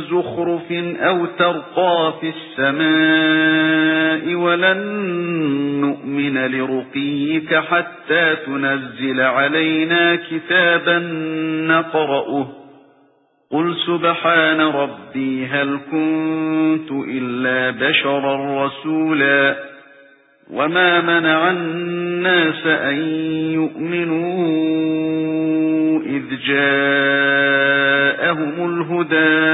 زخرف أو ترقى في السماء ولن نؤمن لرقيك حتى تنزل علينا كتابا نقرأه. قل سبحان ربي هل كنت إلا بشرا رسولا. وما منع الناس أن يؤمنوا إذ جاءهم الهدى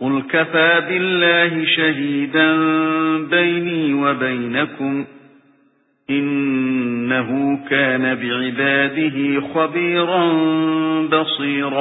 قُلْ كَفَى بِاللَّهِ شَهِيدًا بَيْنِي وَبَيْنَكُمْ إِنَّهُ كَانَ بِعِبَادِهِ خَبِيرًا بَصِيرًا